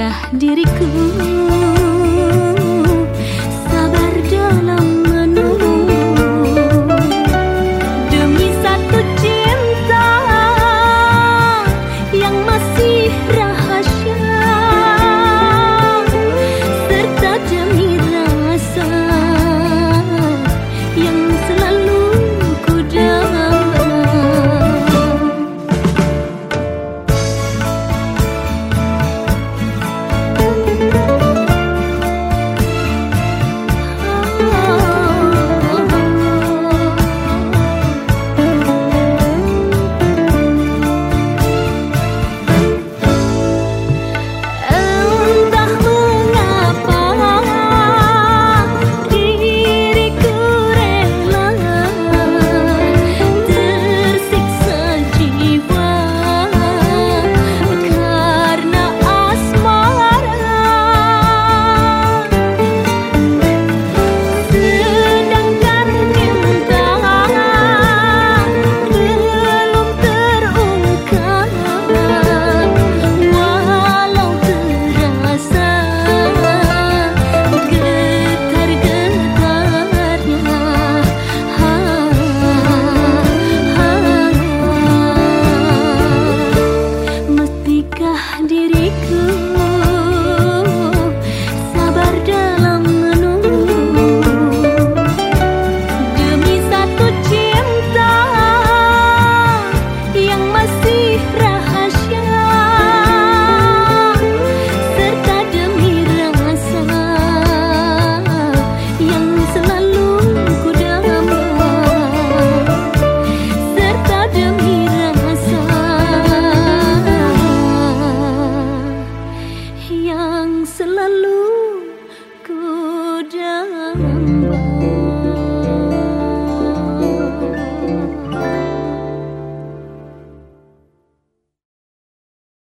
Bukankah diriku